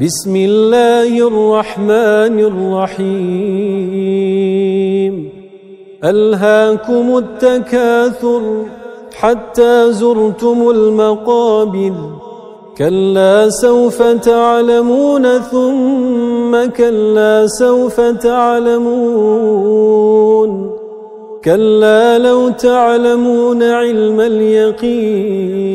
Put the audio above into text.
بسم الله الرحمن الرحيم. ألهاكم التكاثر حتى زرتم المقابر. كلا سوف تعلمون ثم كلا سوف تعلمون. كلا لو تعلمون علم اليقين